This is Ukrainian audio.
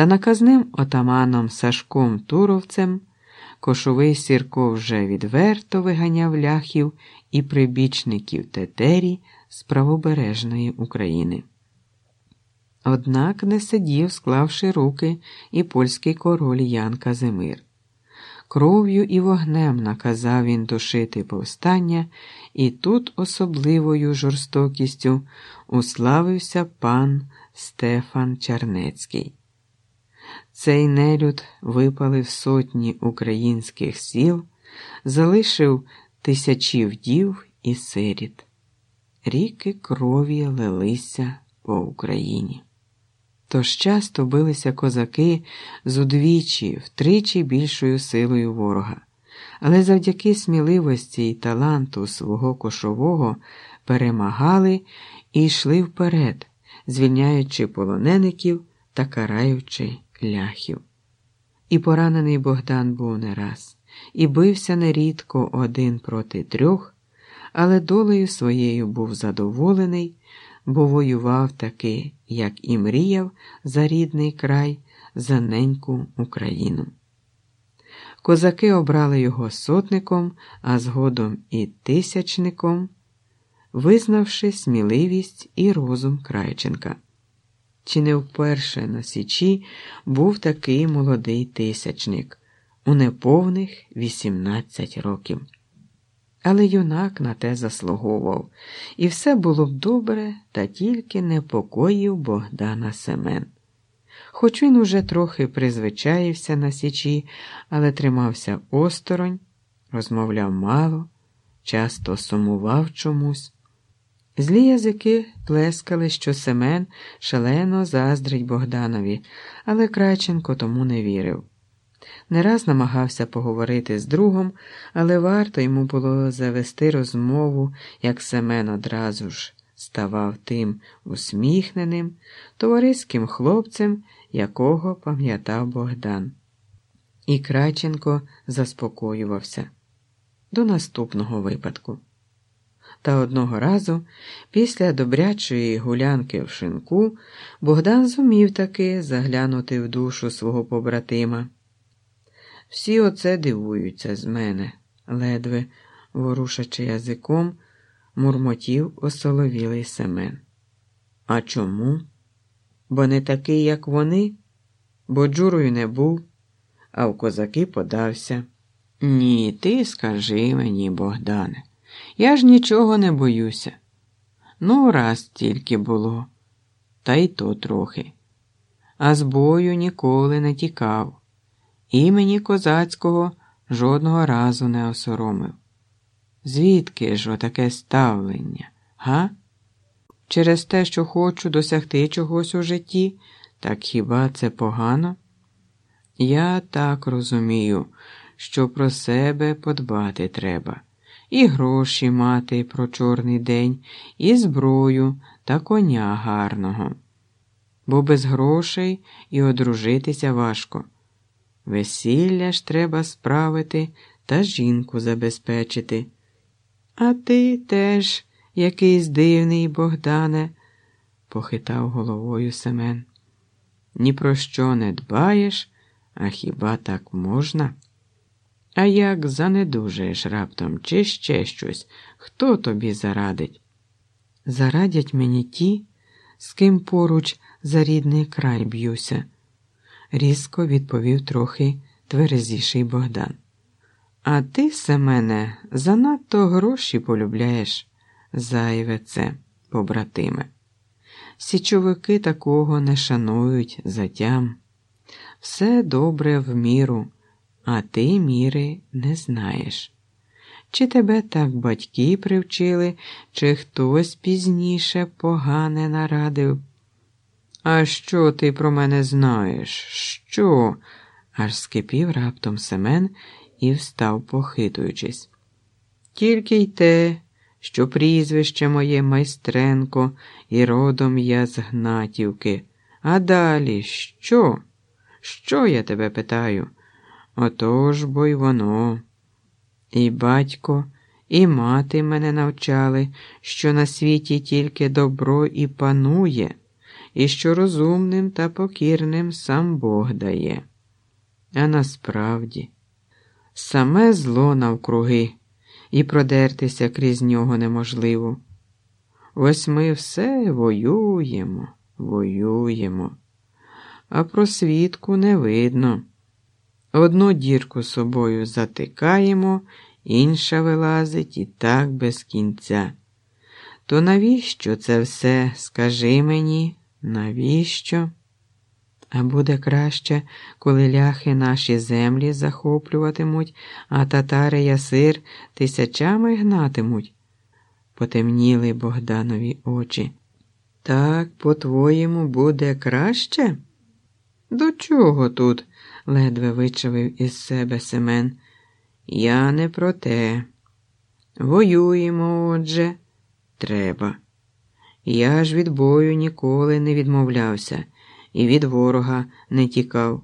Та наказним отаманом Сашком Туровцем кошовий Сірко вже відверто виганяв ляхів і прибічників тетері з правобережної України. Однак не сидів, склавши руки, і польський король Ян Казимир. Кров'ю і вогнем наказав він душити повстання, і тут особливою жорстокістю уславився пан Стефан Чарнецький. Цей нелюд випалив сотні українських сіл, залишив тисячі вдів і сиріт. Ріки крові лилися по Україні. Тож часто билися козаки з удвічі, втричі більшою силою ворога, але завдяки сміливості і таланту свого кошового перемагали і йшли вперед, звільняючи полонеників та караючи ляхів. І поранений Богдан був не раз, і бився нерідко один проти трьох, але долею своєю був задоволений бо воював таки, як і мріяв за рідний край, за неньку Україну. Козаки обрали його сотником, а згодом і тисячником, визнавши сміливість і розум Крайченка. Чи не вперше на Січі був такий молодий тисячник у неповних 18 років. Але юнак на те заслуговував, і все було б добре, та тільки непокоїв Богдана Семен. Хоч він уже трохи призвичаївся на січі, але тримався осторонь, розмовляв мало, часто сумував чомусь. Злі язики плескали, що Семен шалено заздрить Богданові, але Краченко тому не вірив. Не раз намагався поговорити з другом, але варто йому було завести розмову, як Семен одразу ж ставав тим усміхненим, товариським хлопцем, якого пам'ятав Богдан. І Краченко заспокоювався до наступного випадку. Та одного разу, після добрячої гулянки в шинку, Богдан зумів таки заглянути в душу свого побратима. Всі оце дивуються з мене, ледве, ворушачи язиком, мурмотів осоловілий Семен. А чому? Бо не такий, як вони, бо джурою не був, а в козаки подався. Ні, ти скажи мені, Богдане, я ж нічого не боюся. Ну, раз тільки було, та й то трохи. А з бою ніколи не тікав імені козацького жодного разу не осоромив. Звідки ж отаке ставлення, га? Через те, що хочу досягти чогось у житті, так хіба це погано? Я так розумію, що про себе подбати треба, і гроші мати про чорний день, і зброю та коня гарного, бо без грошей і одружитися важко. Весілля ж треба справити та жінку забезпечити. А ти теж якийсь дивний, Богдане, похитав головою Семен. Ні про що не дбаєш, а хіба так можна? А як занедужаєш раптом, чи ще щось, хто тобі зарадить? Зарадять мені ті, з ким поруч за рідний край б'юся різко відповів трохи тверезіший Богдан. А ти, Семене, занадто гроші полюбляєш, зайве це, побратиме. Січовики такого не шанують затям. Все добре в міру, а ти міри не знаєш. Чи тебе так батьки привчили, чи хтось пізніше погане нарадив? А що ти про мене знаєш? Що? аж скипів раптом Семен і встав, похитуючись. Тільки й те, що прізвище моє майстренко, і родом я з Гнатівки. А далі що? Що я тебе питаю? Отож бо й воно. І батько, і мати мене навчали, що на світі тільки добро і панує і що розумним та покірним сам Бог дає. А насправді, саме зло навкруги, і продертися крізь нього неможливо. Ось ми все воюємо, воюємо, а просвідку не видно. Одну дірку собою затикаємо, інша вилазить і так без кінця. То навіщо це все, скажи мені, навіщо? А буде краще, коли ляхи наші землі захоплюватимуть, а татари ясир тисячами гнатимуть. Потемніли Богданові очі. Так, по-твоєму, буде краще? До чого тут? Ледве вичавив із себе Семен. Я не про те. Воюємо, отже, треба. Я ж від бою ніколи не відмовлявся і від ворога не тікав.